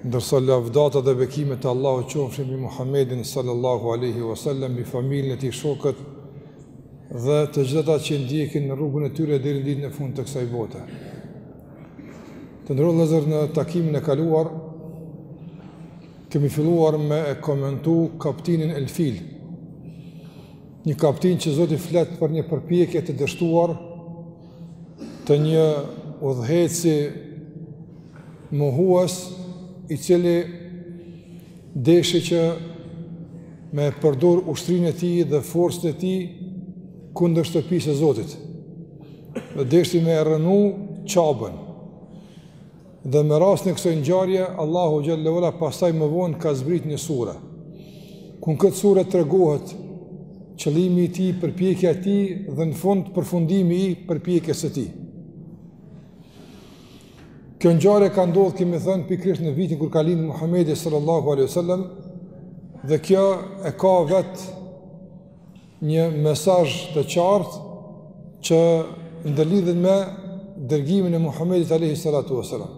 Ndërsa lavdata dhe bekimet e Allahut qofshin mbi Muhammedin sallallahu alaihi wasallam, mbi familjen e tij, shokët dhe të gjithë ata që ndjekin në rrugën e tyre deri në ditën e fundit të kësaj bote. Të nderuar vëllezër në takimin e kaluar, kemi filluar me e komentu kaptinën El-Fil. Një kaptinë që Zoti flet për një përpjekje të dështuar, të një udhëheqësi mohues i cili deshi që me e përdor ushtrinë e tij dhe forcën e tij kundër shtëpisë së Zotit. Dhe deshti me e rrënu Qabën. Dhe me rastin e kësaj ngjarje Allahu xhel-le ue ala pastaj më vonë ka zbrit një sure. Ku në këtë sure tregohet qëllimi i tij, përpjekja e tij dhe në fund përfundimi i përpjekjes së tij. Kjo ngjarje ka ndodhur, kemi thënë, pikërisht në vitin kur ka lindur Muhamedi sallallahu alaihi wasallam dhe kjo e ka vet Një mesazh të qartë që ndërlidhet me dërgimin e Muhamedit alayhi salatu wasalam.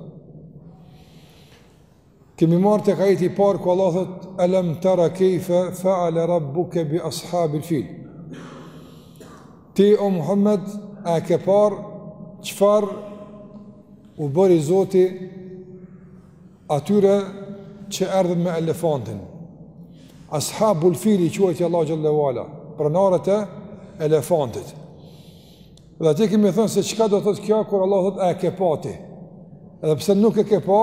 Kemi marrë tek ajeti i parë ku Allahu thotë alam tara kayfa fa'ala rabbuka bi ashabil fil. Ti o Muhammed a ke parë çfarë u bëri Zoti Atyre që erdhën me elefantin. Ashabul fil i quajti Allahu xhel-le ue ala, pronarët e elefantit. Dhe atje kemi thënë se çka do thotë kjo kur Allahu thotë a e ke pa ti. Edhe pse nuk e ke pa,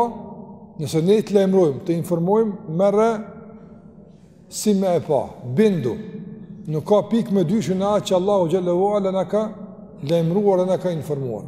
nëse ne të lajmërojmë, të informojmë, merre si me e pa, bindu. Nuk ka pikë mëdyshje në atë që Allahu xhel-le ue ala na ka lajmëruar dhe na ka informuar.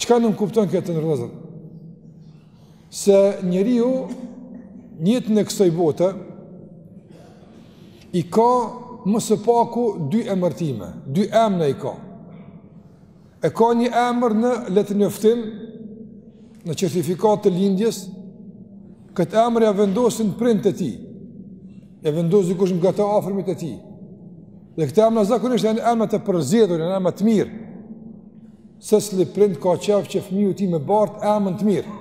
Çka nënkupton kjo, të nderuar vëllezër? Se njeriu në jetën e kësoj bote i ka më së paku dy emërtime, dy emna i ka. E ka një emër në letërnjoftim, në certifikatë të lindjes, këtë emër ia vendosin prindët e tij, ia vendos dikush nga të afërmit e tij. Dhe këta emra zakonisht janë emra të përzgjedhur, janë emra të mirë. Secili prind ka qef që fëmiu i tij me bart emën të mirë.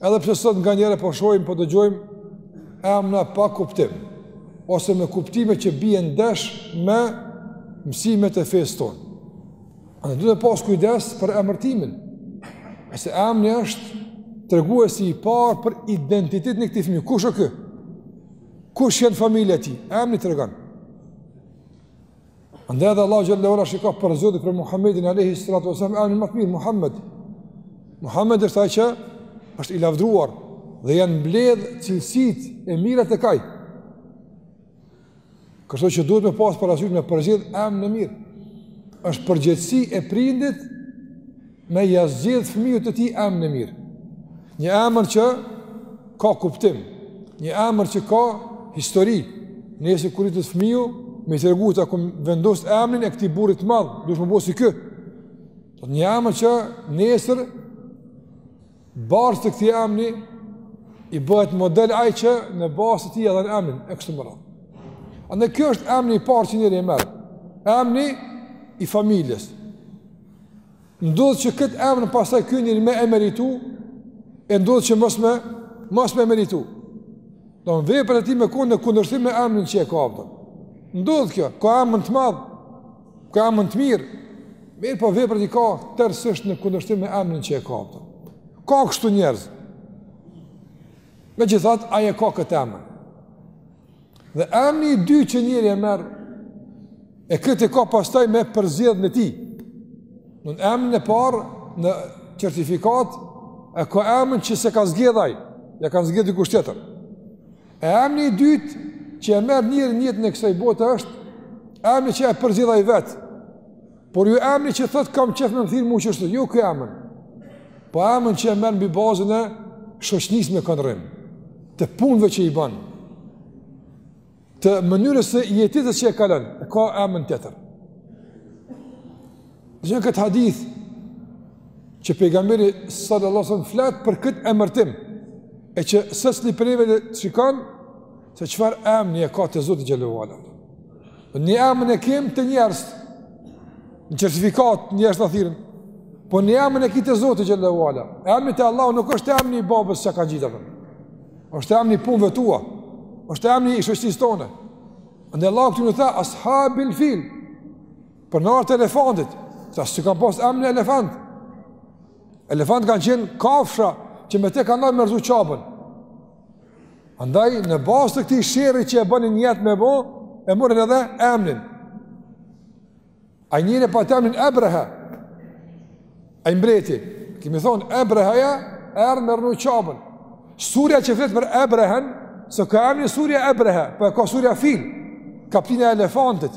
Edhe pse sot nganjëherë po shojmë, po dëgjojmë emna pa kuptim, ose me kuptime që bien ndesh me mësimet e fesë tonë. Andaj duhet pas kujdes për emërtimin, se emni është treguesi i parë për identitetin e këtij fëmiu. Kush o ky? Kush janë familja e tij? Emni tregon. Andaj edhe Allahu xhelle ue ala, shiko, përzgjodhi për Muhamedin alayhi salatu wasallam, emnin më të mirë, Muhammed. Muhammed është ai që është i lavdruar dhe janë mbledh cilësitë e mira tek ai. Kështu që duhet me pas parasysh me përzgjedh emnin e mirë. Është përgjegjësi e prindit Me ja zgjedh fëmijës të tij emrin e mirë. Një emër që ka kuptim, një emër që ka histori. Nesër kur rritet fëmiu, me i tregu ta kom vendos emrin e këtij burrit të madh, dush m'u bo si ky. Një emër që nesër Bartësit të këtij emni, i bëhet model ai që në bazë të tij e dhan emrin e kështu me radhë. Andaj ky është emri i parë që njeri e merr. Emri i familjes. Ndodh që këtë emër pastaj ky njeri me e meritu e ndodh që mos me, mos me e meritu. Ndodh veprat e tij me kon në kundërshtim me emrin që e ka apo. Ndodh kjo, ka emër të madh. Ka emën të mirë, mirëpo veprat i ka tërësisht në kundërshtim me emrin që e ka. Ka kështu njerëz. Megjithatë ai e ka këtë emër. Dhe emri i dytë që njeri e merr e këtë e ka pastaj me përzgjedhjen e tij. Në emrin e parë në certifikatë e ka emrin që s'e ka zgjedh ai, ja ka zgjedh dikush tjetër. E emni i dytë që e merr njeri në jetën e kësaj bote është emri që e përzgjedh ai vet. Por jo emri që thotë kam qef me m'thirr mu kështu, jo ky emër. Po emri që e merr mbi bazën e shoqnisë me kënd rrin, të punëve që i bën, të mënyrës së jetesës që e kalon, e ka emrin tjetër. Në këtë hadith që pejgamberi sallallahu alajhi wasallam flet për këtë emërtim e që secili prej neve të shikon se çfarë emri e ka te Zoti xhelle ue ala. Një emër e kem te njerëzit, në certifikatë njerëzit na thirrin. Po një emër e ki te Zoti xhelle ue ala. Emri te Allahu nuk është emri i babës që ta ka ngjit. Është emri i punëve tua. Është emri i shoqërisë tone. Andaj Allahu këtu më tha ashabil fil. Pronarët e elefantit, ata s'e kanë pas emrin elefant. Elefant ka qenë kafsha që me te kanë ardh me rrzu Qabën. Andaj, në bazë të këtij sherri që e bënë nijet me bo, e morën edhe emnin. Ai njeri e pat emnin Ebrehe, ai mbreti, kemi thonë, Ebreheja erdh me rrnu Qabën. Surja që flet për Ebrehen, s'e ka emnin surja Ebrehe, po e ka surja fil, kaptina e elefantit.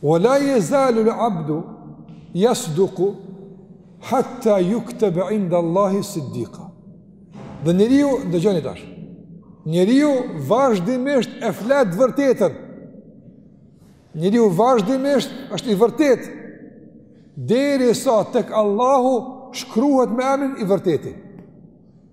Ue la jezalul abdu jasduku hatta juktebe inda Allahi siddika. Dhe njeriu, dëgjoni tash, njeriu vazhdimisht e flet vërtetën, njeriu vazhdimisht është i vërtetë, derisa tek Allahu shkruhet me emrin i vërteti.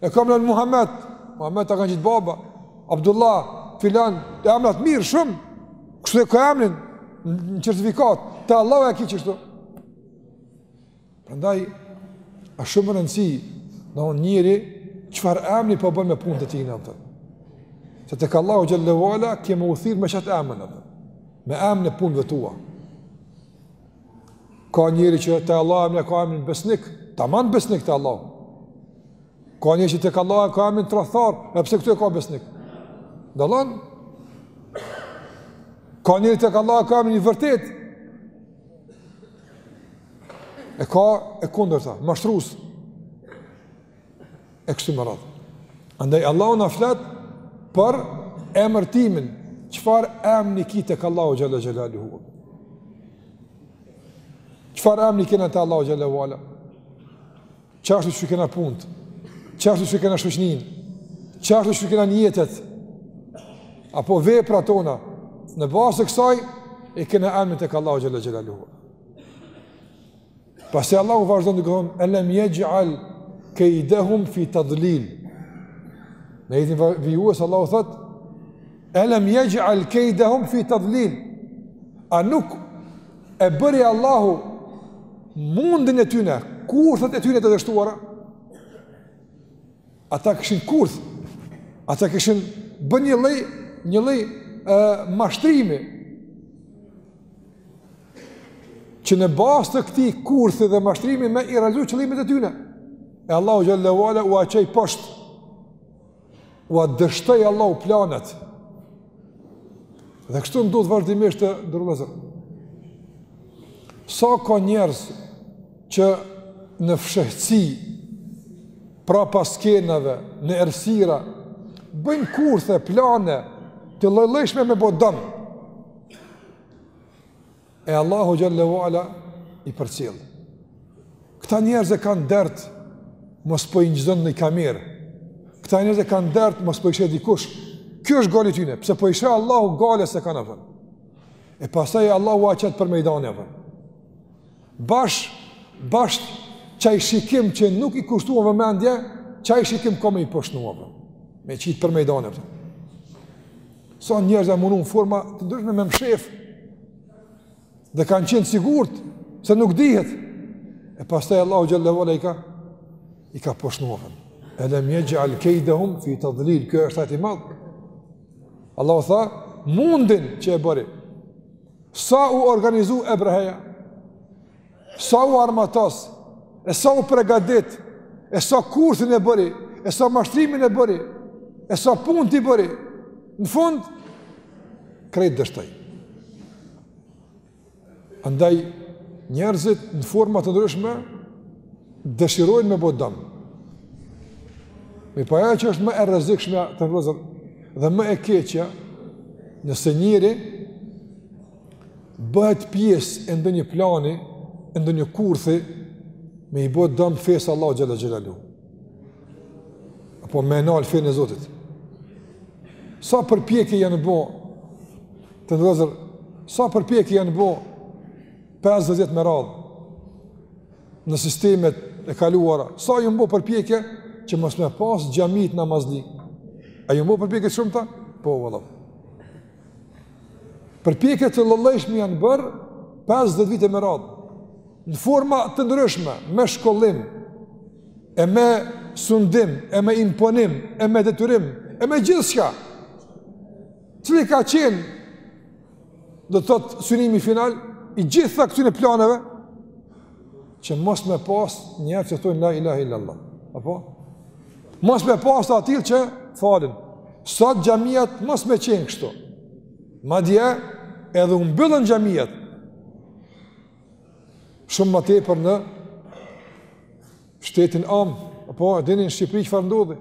E ka emnin Muhammed, Muhammed ta ka ngjit baba, Abdullah, filan, emna t'mirë shumë, kështu e ka emrin, në certifikatë, te Allahu e ki qështu. Prandaj, asht shumë me rëndësi, në në njeri, çfarë emni po bën me punët e tina, apo. Se tek Allahu xhalla wala, ke me u thirr me qat emën, me emën e punëve tua. Ka njeri që te Allahu emnin, ka emrin besnik, taman besnik te Allahu. Ka njeri që tek Allahu e ka emrin tradhtar, e pse këtu e ka besnik. Dallon, ka njeri tek Allahu e ka emrin i vërtetë, e ka e kundërta, mashtrus. e kështu me radhë. Andaj Allahu na flet për emërtimin, çfarë emni ki tek Allahu xhalla xhelaluhu. Çfarë emni kena te Allahu xhalla wala? Çfarë është që kena punët? Çfarë është që kena shoqninë? Çfarë është që kena nijetet? Apo veprat tona në bazë të kësaj e kena emrin tek Allahu xhalla xhelaluhu. Pastaj Allahu vazhdon duke thënë elem yaj'al kaydahum fi tadlil. Në ajetin vijues Allahu thotë elem yaj'al kaydahum fi tadlil. A nuk e bëri Allahu mundin e tyne, kurthet e tyne të dështuara? Ata kishin kurth, ata kishin bë një lloj, një lloj e, mashtrimi. që në bazë të këtij kurthi dhe mashtrimi me i realizu qëllimet e tyne. E Allahu xhalla wala ua çoi poshtë. Ua dështoi Allahu planet. Dhe kështu ndodh vazhdimisht të nderuar vëllezër. Sa ka njerëz që në fshehësi prapa skenave, në errësira, bëjnë kurthe, plane, të llojllojshme me bo dëm. E Allahu xhalla wala i përcjell. Këta njerëz e kanë dert mos po i inçizon ni kamerë. Këta njerëz e kanë dert mos po i sheh dikush. Kjo është gajle e tyne, pse po i sheh Allahu gajle s'e kanë apo. E pastaj Allahu ua qet për mejdani apo. Bash bash qaj shikim që nuk i kushtuam vëmendje, qaj shikim ka me i poshtnu ata. Po. Me qit për mejdane. Po. Sa njerëz janë munu në forma të ndryshme me mshef. Dhe kanë qenë sigurt se nuk dihet. E pastaj Allahu xhele ve ala i ka i ka poshtnu ata. Elem yaj'al kaydahum fi tadlil. Kjo është ajeti i madh. Allahu tha, mundin që e bëri. Sa u organizu Ebreheja, sa u armatos, e sa u pregadit, e sa kurthin e bëri, e sa mashtrimin e bëri, e sa punët i bëri, në fund, krejt dështoi. Andaj, njerëzit në forma të ndryshme, dëshirojnë me bo dëm. Mirëpo ajo që është më e rrezikshme vëllezër dhe më e keqja, nëse njeri bëhet pjesë e ndonjë plani, e ndonjë kurthi, me i bo dëm fesë Allahut xhele xhelaluhu. Apo me nalë fenë e Zotit. Sa përpjekje janë bo, vëllezër, sa përpjekje janë bo, 50 vjet me radhë, në sistemet e kaluara, sa janë bo përpjekje që mos me pas xhamitë namazli. A janë bo përpjekje të shumta? Po, vëlla. Përpjekje të llojllojshme janë bërë 50 vite me radhë. Në forma të ndryshme, me shkollim, e me sundim, e me imponim, e me detyrim, e me gjithçka. Cili ka qenë do të thotë synimi final i gjitha këtyre planeve që mos me pas njerëz që thonë la ilaha illallah. Apo mos me pas të atillë që falen. Sot xhamiat mos me qenë kështu. Madje edhe u mbyllën xhamiat. Shumë më tepër në shtetin amë, apo e dini në Shqipëri çfarë ndodhi,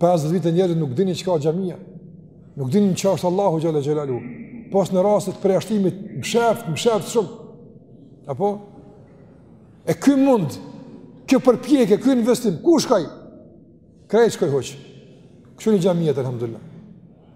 50 vite njerëzit nuk dinin çka xhamia, nuk dinin çka është Allahu xhele xhelaluhu, pos në raste përjashtimit, mshehtë, mshehtë shumë, apo, e ky mund, kjo përpjekje ky investim, ku shkoi, krejt shkoi huq, kqyrni xhamitë, alhamdulillah,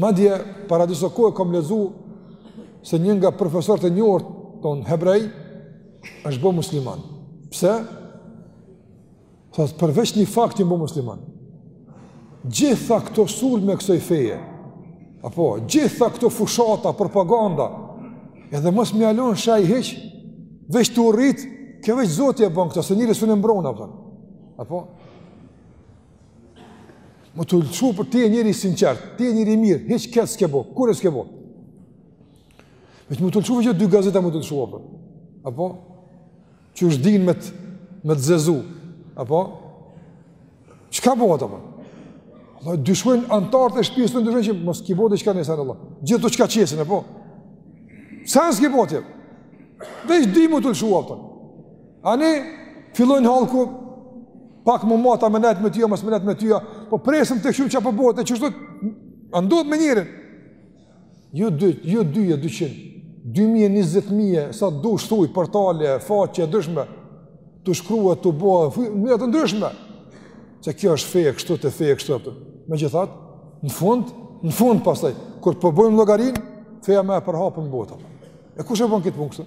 Madje, para disa kohë kam lexu se një nga profesorët e njohur tanë hebrej, është bo musliman. Pse? Tha se, përveç një fakti jam bo musliman. Gjitha këto sulme kësoj feje, apo, gjitha këto fushata, propaganda, edhe mos me ja lanë shenjë hiç, veç tu u rrit, kjo veç Zoti e bon këta, se njeri s'un e mbron, apo, apo, Me t'u lshu për, ti je njeri i sinqertë, ti je njeri i mirë, hiq këtë s'ke bo, kurrë s'ke bo. Veç me t'u lshu për, qe dy gazeta me t'u lshu apo. Apo? Që është din me të, me të zezu. Apo? Çka bohet apo? Allah, dyshojnë antartë e shpisë të dyshojnë që mos ki bo diçka njësajnë Allah. Gjithë të çka qesin, apo? Sen s'ki bo ti? Veç dy me t'u lshu apo. Ani, fillojnë hallku, pak më mata me nejt me ty a, mos me nejt me ty a, po presim të shohim çka po bëhet, e qeshtu, a ndodh me njerin. Jo dy, jo dy e dyqind, dy mijë, njëzet mijë, sa dush thuj, portale, faqe t'ndryshme, tu shkru, tu bo, fuj, një të ndryshme, se kjo është feje, kështu të feje, kështu të, megjithatë, në fund, në fund pasaj, kur po bojmë po llogarinë, feja ma e përhapun n'botë. E kush e bën këtë punë kështu?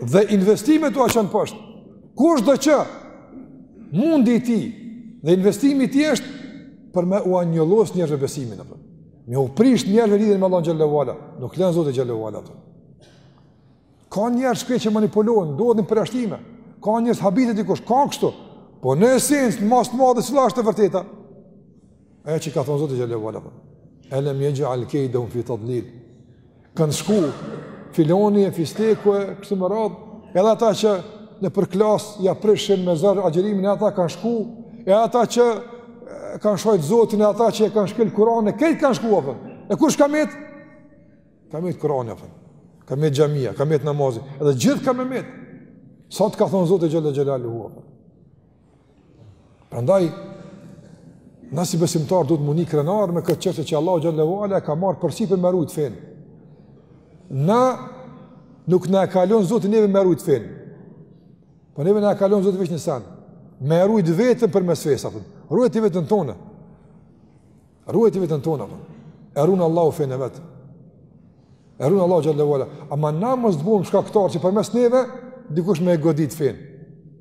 Dhe investimet ua çon poshtë, kushdo që mundi i tij dhe investimi i tij është për me ua njollos njerëzve besimin, apo. me ua prish njerëzve lidhjen me Allahun xhelle ve ala, nuk e len Zoti xhelle ve ala. Apo. Ka njerëz që manipulohen, ndodhin përjashtime, ka njerëz habitet dikush, ka kështu, po në esencë, në masë të madhe, cila është e vërteta, Ajo që ka thonë Zoti xhelle ve ala, elem jexh'al kejdehum fi tadlil. Kanë shku, filoni e fisteku e kështu me radhë, edhe ata që nëpër klasa ia prishin me zor agjërimin e ata kanë shku, e ata që kanë shojtë Zotin e ata që e kanë shkel Kuranin, krejt kanë shku, apo. e kush ka metë? Ka metë Kurani, apo. ka metë xhamia, ka metë namazi, edhe gjithë ka me metë. Sa të ka thonë Zoti xhelle ve ala, apo. Prandaj, na si besimtarë duhet m'u ndi krenarë me këtë çështje që Allahu xhelle ve ala e ka marrë përsipër me e rujt fenë. Na nuk na e ka lon Zoti neve me e rujt fenë. Po neve na e ka lon Zoti veç një sen. Me e rujt veten përmes fesë, apo. Ruje ti veten tonë. Ruaje ti veten tonë apo. E run Allahu fenë e vet. E run Allahu xhelle ve ala. Ama na mos t'bohmi shkaktar që përmes neve dikush me e godit fenë.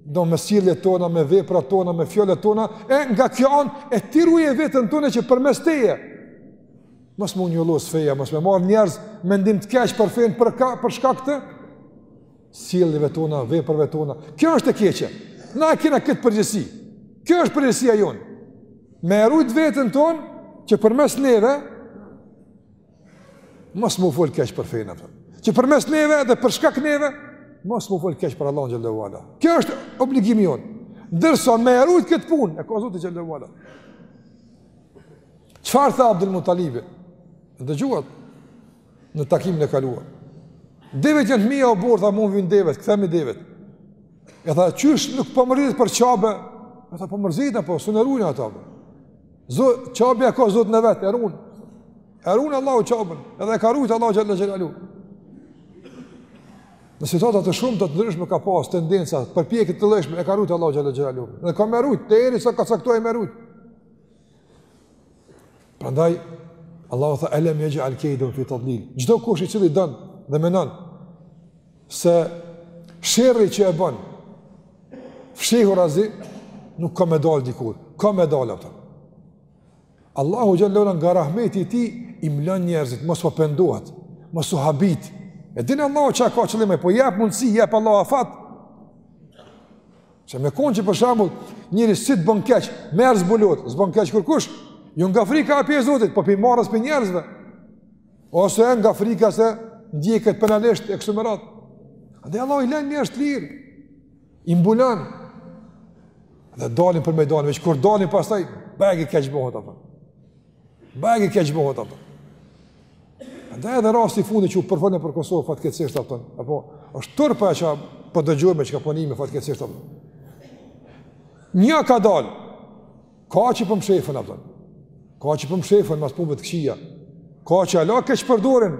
Do me sjelljet tona, me veprat tona, me fjalët tona, e nga kjo anë e ti ruaje veten tonë që përmes teje. Mos m'u njollos feja, mos me marr njerëz mendim të keq për fenë për ka për shkak të sjelljeve tona, veprave tona. Kjo është e keqe. Na e kena këtë përgjegjësi. Kjo është përgjegjësia jonë. Me e rujt veten tonë, që përmes neve, mos m'u fol keq për fenë, apo. që përmes neve dhe për shkak neve, mos m'u fol keq për Allahun xhelle ve ala. Kjo është obligimi jonë. Ndërsa me e rujt këtë punë, e ka Zoti xhelle ve ala. Çfarë tha Abdul Mutalibi? Dëgjuat. në takimin e kaluar. Devet janë të mija o burrë, tha mu m'vyjnë devet, kthemi devet. E tha, qysh nuk po mërzit për Qabe? E tha, po mërzit, apo, s'un e ruj unë ata. Se Qabja e ka Zotin e vet, e run. E run Allahu Qaben, edhe e ka rujtë Allahu xhele xhelaluhu. Në situata të shumta të ndryshme ka pas tendenca, përpjekje të llojllojshme, e ka rujtë Allahu xhele xhelaluhu. Edhe ka me rujtë, deri sa ka caktu ai me rujtë. Prandaj Allahu tha elem jexh'al kejdehum fi tadlil. Çdokush i cili don dhe mendon se sherri që e bën fshehurazi nuk ka me dal dikur. Ka me dal, a kupton. Allahu xhelaluhu nga rahmeti i tij i mlon njerëzit mos po pendohet, mos u habit. E din Allahu çka ka qëllim, po jap mundsi, jap Allahu afat. Se me konë që për shembull, njeri si të bon keq, me iu zbulu, s'bon keq kurkush, jo nga frika e prej Zotit, po prej marres prej njerëzve, ose nga frika se ndjeket penalisht e kështu me radhë. Dhe Allahu i len njerëz të lirë, i mbulon, dhe dalin për me dalin, veç kur dalin pastaj, bajagi keq bohet, apo. Bajagi keq bëhet, a kupton. Andaj edhe rasti i fundit që u përfol nëpër Kosovë fatkeqësisht, a kupton, po është turp ça po dëgjojmë çka po nijmë fatkeqësisht, a kupton. Një ka dal. Ka që po mshefen, a kupton. Ka që po mshefen mas punëve të këqija. Ka që hala keqpërdorin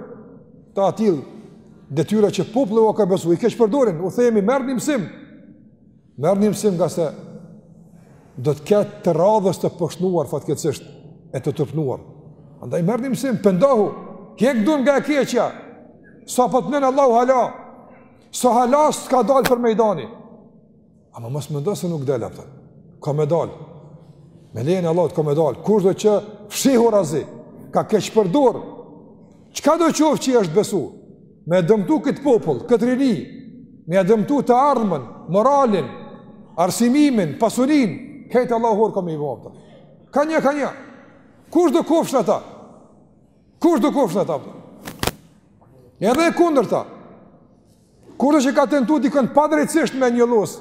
të atilla detyra që populli u ka besu, i keqpërdorin, u themi merrni mësim. Merrni mësim ngase do të ketë të radhës të poshtnuar fatkeqësisht e të turpnuar. Andaj merrni mësim, pendohu, hek dorë nga e keqja, sa po të len Allahu hala, sa hala s'ka dalë për mejdani. Ama mos mendo se nuk del, a kupton. Ka me dalë, me lejen e Allahut ka me dalë, kushdo që fshehurazi ka keqpërdor, çkado qoftë që i është besu, Me dëmtu këtë popull, këtë rini, me dëmtu të ardhmen, moralin, arsimimin, pasurinë, krejt Allahu hor ka me i bo ata. Ka nja, ka nja. Kushdo kofshin ata. Kushdo kofshin ata. Edhe e kundërta. Kushdo që ka tentu dikon padrejtësisht me njollos,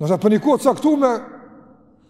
nashta për një kohë t'caktume,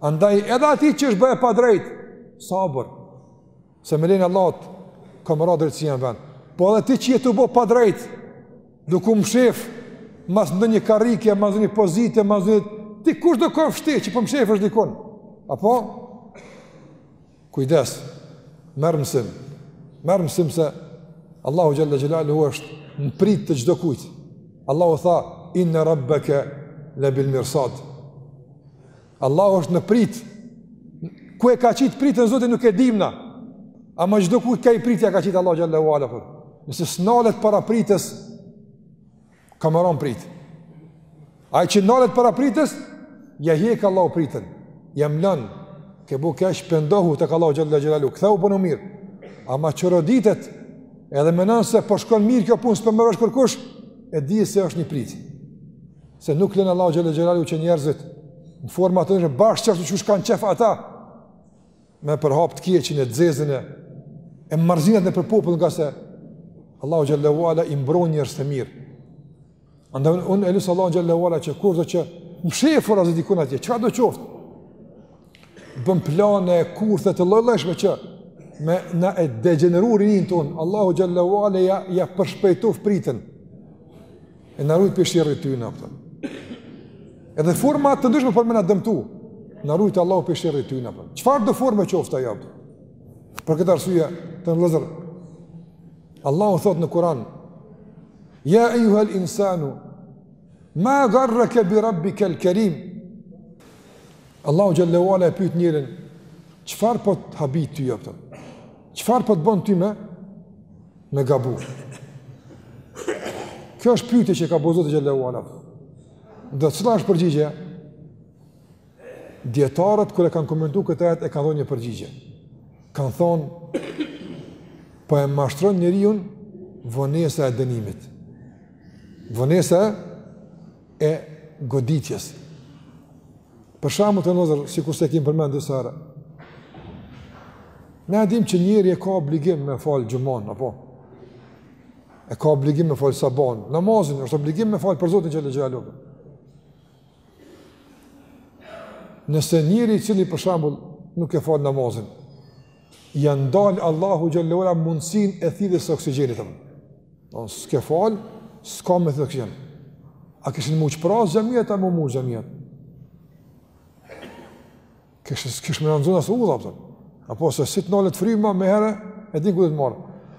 Andaj edhe atij që i është bo e padrejtë, sabër, se me lejen e Allahut, ka me ra drejtësia n'vend. Po edhe ti që je tu bo padrejt, duke u mshef mas ndonjë karrike, mas ndonjë pozite, mas ndonjë... Ti kushdo kofsh ti që po mshefesh dikun? Apo? Kujdes, merr mësim. Merr mësim se Allahu xhalla xhelalu është në pritë të çdokujt. Allahu tha inna rabbaka la bil mirsad. Allahu është në pritë. Ku e ka qitë pritën Zoti nuk e dimë na. Ama çdokujt ka i pritë ja ka qitë Allahu xhalla xhelalu. Nëse s'nalet para pritës Ka me ra n'pritë. Ai që nalet para pritës, ja hjek Allahu pritën. Ja mlon, ke bu keq pendohu tek Allahu xhalla xhelalu. Ktheju, bonu i mirë. Ama çoroditet, edhe menon se po shkon mirë kjo punë, s'po më sheh kërkush, e dije se është një pritë. Se nuk lën Allahu xhalla xhelalu që njerëzit në forma të ndryshme bash qysh kanë qejf ata me përhap të keqen e të zezën e e marrëzinat nëpër popull nga se Allahu xhallahu ala i mbron njerëzt e mirë. Andaj unë un, e lus Allahu xhallahu ala që kushdo që mshefur osht dikun atje, çka do qoftë. Bën plane e kurthe të lloj-llojshme që me na e degjeneru rininë tonë, Allahu xhallahu ala ja ja përshpejtoftë pritën. E na rujt prej sherrit t'tyne, apo. Edhe forma të ndryshme për me na dëmtu. Na rujt Allahu prej sherrit t'tyne, apo. Çfarëdo forme qoftë ajo? Për këtë arsye vëllazër Allahu thot në Kur'an Ja ejuhel insanu Ma garrake bi rabbikel kerim Allahu xhallahu ala e pyt njerin Çfar po të habit ty jopëtëm? Çfar po të bon ty me? me gabu. Kjo është pytje që ka bo Zoti xhallahu ala. Dhe cila është përgjigjja? Dijetarët, kur e kanë komentu këtë ajet, e kanë dhonë një përgjigje. Kanë thonë, po e mashtron njeriun vonesa e dënimit. Vonesa e goditjes. Për shembull vëllazër, sikurse kemi përmend disa herë. Na e dimë që njeri e ka obligim me fal xhumon apo e ka obligim me fal sabon, namazin është obligim me fal për Zotin xhallahu ala. Nëse njeri i cili për shembull nuk e fal namazin, Ja ndal Allahu xhallahu ala mundsinë e thithjes së oksigjenit. Do të thotë s'ke fal, s'ka me thith oksigjen. A kishin me u zbraz xhamiat apo me u mush xhamiat? S'kish kish me nxon as udha apo. Apo se si t'nalet fryma menjëherë, e di ku ta marr.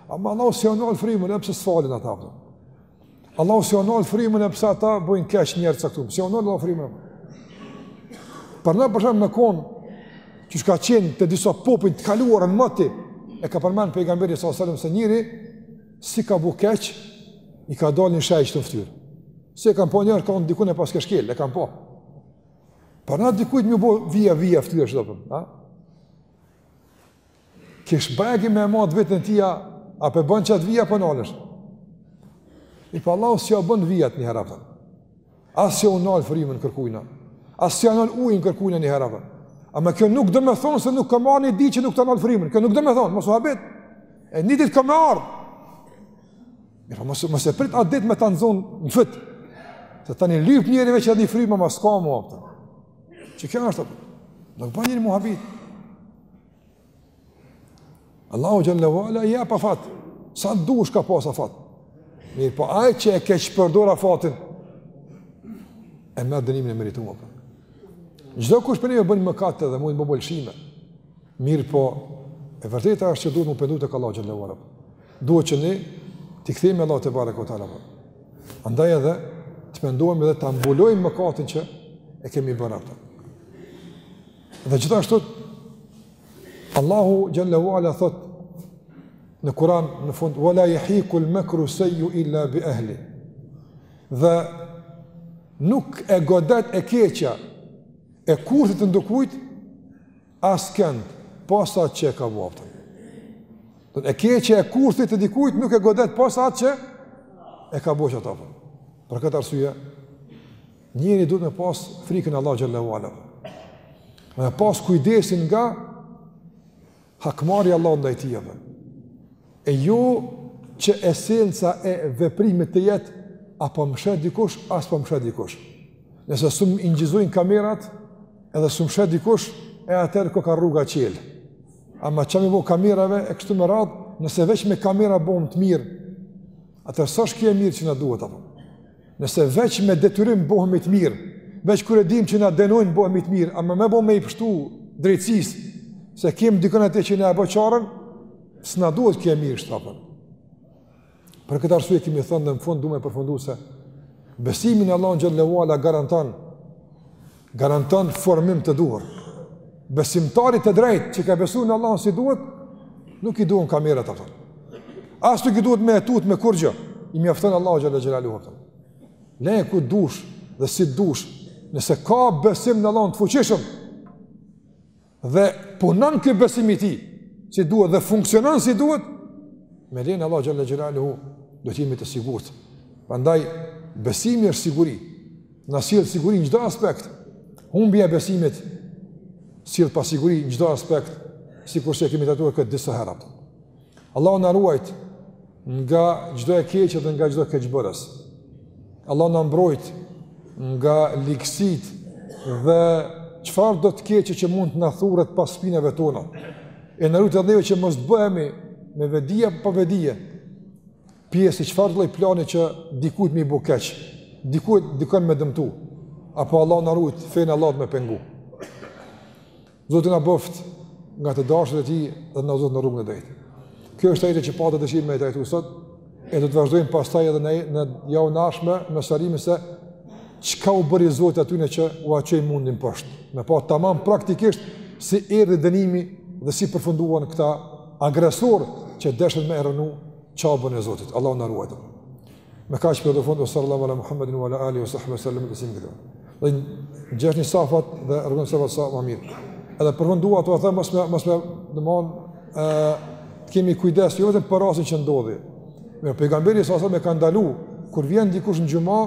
Amma Allahu s'e nal frymën, pse s'falin ata apo. Allahu s'ia nal frymën e pse ata bojnë keq njerëz t'caktum, s'ia nal Allahu frymën e Për në përshem me konë, qysh ka qenë te disa popuj të kaluar më ti, e ka përmenë pejgamberi s.a.s. se njeri, si ka bo keq, i ka dalë një shejë në ftyrë. Si e kam po njërë, ka unë dikune pas ke shkelë, e kam po. Por ndokujt me iu bo vija, vija, ftyra, që të përmë. Kish bajegi me mat vetën tia, a po e bën çat vija po nalesh. I pa Allahu s'ja bën vijat një herë As s'ia nal frymën kërkujna, as s'ia nal ujin kërkujna një herë Ama kjo nuk do me thonë se nuk ka me ardhë një ditë që nuk ta nal frymën, kjo nuk do me thonë, mos u habit. E një ditë ka me ardhë. Mirëpo mos, mos e prit atë ditë me ta nzonë në fyt. Se tani lyp njeri veç edhe një frymë, ma s'ka më. Që kjo është, nuk bën njeri muhabet. Allahu xhallahu ala jep afat. Sa dush ka pas afat. Mirëpo ai që e keqpërdor afatin, e merr dënimin e merituar. Çdokush prej neve bën mëkat edhe mund të bëj lëshime. Mirëpo e vërteta është që duhet të pendohet tek Allahu xhallahu ala. Duhet që ne t'i kthehemi Allahut tebareke ve teala. Andaj edhe të pendohemi edhe ta mbulojmë mëkatin që e kemi bërë ato. Dhe gjithashtu Allahu xhallahu ala thot në Kur'an në fund wala yahiqu al-makru sayyu illa bi ahli. Dhe nuk e godet e keqja e kurthit të ndokujt askënd pos atë që e ka bo, a kupton. E keqja e kurthit të dikujt nuk e godet pos atë që e ka bo atë. Për këtë arsye Njeri duhet me pas frikën e Allahut xhallahu ala. Me pas kujdesin nga hakmarrja e Allahut ndaj tij apo. E jo që esenca e veprimit të jetë a po m'sheh dikush, a s'po m'sheh dikush. Nëse s'um inçizojnë kamerat, edhe s'um sheh dikush, e atëherë ka rruga çel. Ama çka me i bo kamerave e kështu me radhë, nëse veç me kamera bohemi të mirë, atëherë s'është kjo e mirë që na duhet apo. Nëse veç me detyrim bëhemi të mirë, veç kur e dimë që na dënojnë bëhemi të mirë, ama me bo me i pshtu drejtësisë se kemi dikon atje që na e bon çaren, s'na duhet kjo e mirë shtapën. Për këtë arsye kemi thënë në fund duam të përfundojmë se besimi në Allahun xhallahu ala garanton garanton formim të duhur. Besimtarit të drejtë që ka besuar në Allahun si duhet, nuk i duhen kamerat, a kupton. As nuk i duhet me e tut me kurrgjë. I mjafton Allahu xhalla xhelalu ato. Le ku dush dhe si dush, nëse ka besim në Allahun të fuqishëm, dhe punon ky besim i tij si duhet dhe funksionon si duhet, me lejnë e Allahut xhele xhelaluhu, do të jemi të sigurt. Prandaj, besimi është siguri, na sjell siguri në çdo aspekt, humbja e besimit, sjell pasiguri në çdo aspekt, sikurse kemi trajtuar këtë disa herë. Allahu na ruajt nga çdo e keqe dhe nga çdo keqbërës. Allahu na mbrojt nga ligësit dhe çfarëdo të keqe që mund të na thurret pas shpinave tona. E na ruajt Allahu që mos të bëhemi me vetëdije apo pa vetëdije pjesë e çfarë lloj plani që dikujt me i bo keq, dikujt dikon me dëmtu. Apo Allahu na ruajt, fenë e Allahut me pengu. Zoti na bëftë nga të dashët e tij dhe na udhëzoftë në rrugën e drejtë. Kjo është ajo që pata dëshirë me e trajtu sot, e do të vazhdojmë pastaj edhe në, në javën e ardhshme, me sqarimin se çka u bëri Zoti atyne që ua çoi mundin poshtë. Me pa tamam praktikisht si erdi dënimi dhe si përfunduan këta agresorë që deshën me e rrënu Qaben e Zotit. Allahu na ruajt. Me kaq për të fundë, sallallahu ala Muhammedin wa ala alihi wa sahbihi sallam të sinë këtëm. Drejtoni safat dhe rregulloni safat sa më mirë. Edhe përfundua të atëm, mos me, mos me, domethënë, e, të kemi kujdes, jo vetëm për rastin që ndodhi. Me pejgamberi alejhi selam e ka ndalu, kur vjen dikush në xhuma,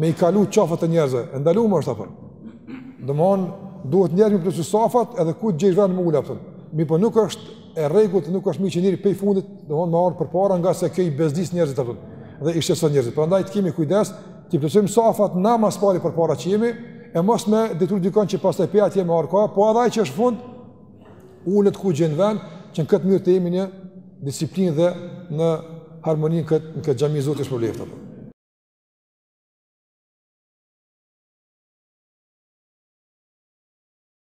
me i kalu qafët e njerëzve. E ndalu me ashpër. Domethënë, duhet njeri me i plotësu safat edhe ku të gjesh vend me u ul, Mirëpo nuk është e rregullt nuk është me që njeri prej fundit, domthonë me ardh përpara ngase ke i bezdis njerëzit apo. Dhe i shqetëson njerëzit. Prandaj të kemi kujdes, t'i plotësojmë safat ma së pari përpara që jemi, e mos me detyru dikon që pastaj prej atje me ardh ka, po edhe ai që është fund ulet ku gjen vend, që në këtë mënyrë të jemi një disiplinë dhe në harmoni kët në këtë xhami Zoti është lehtë apo.